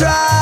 try.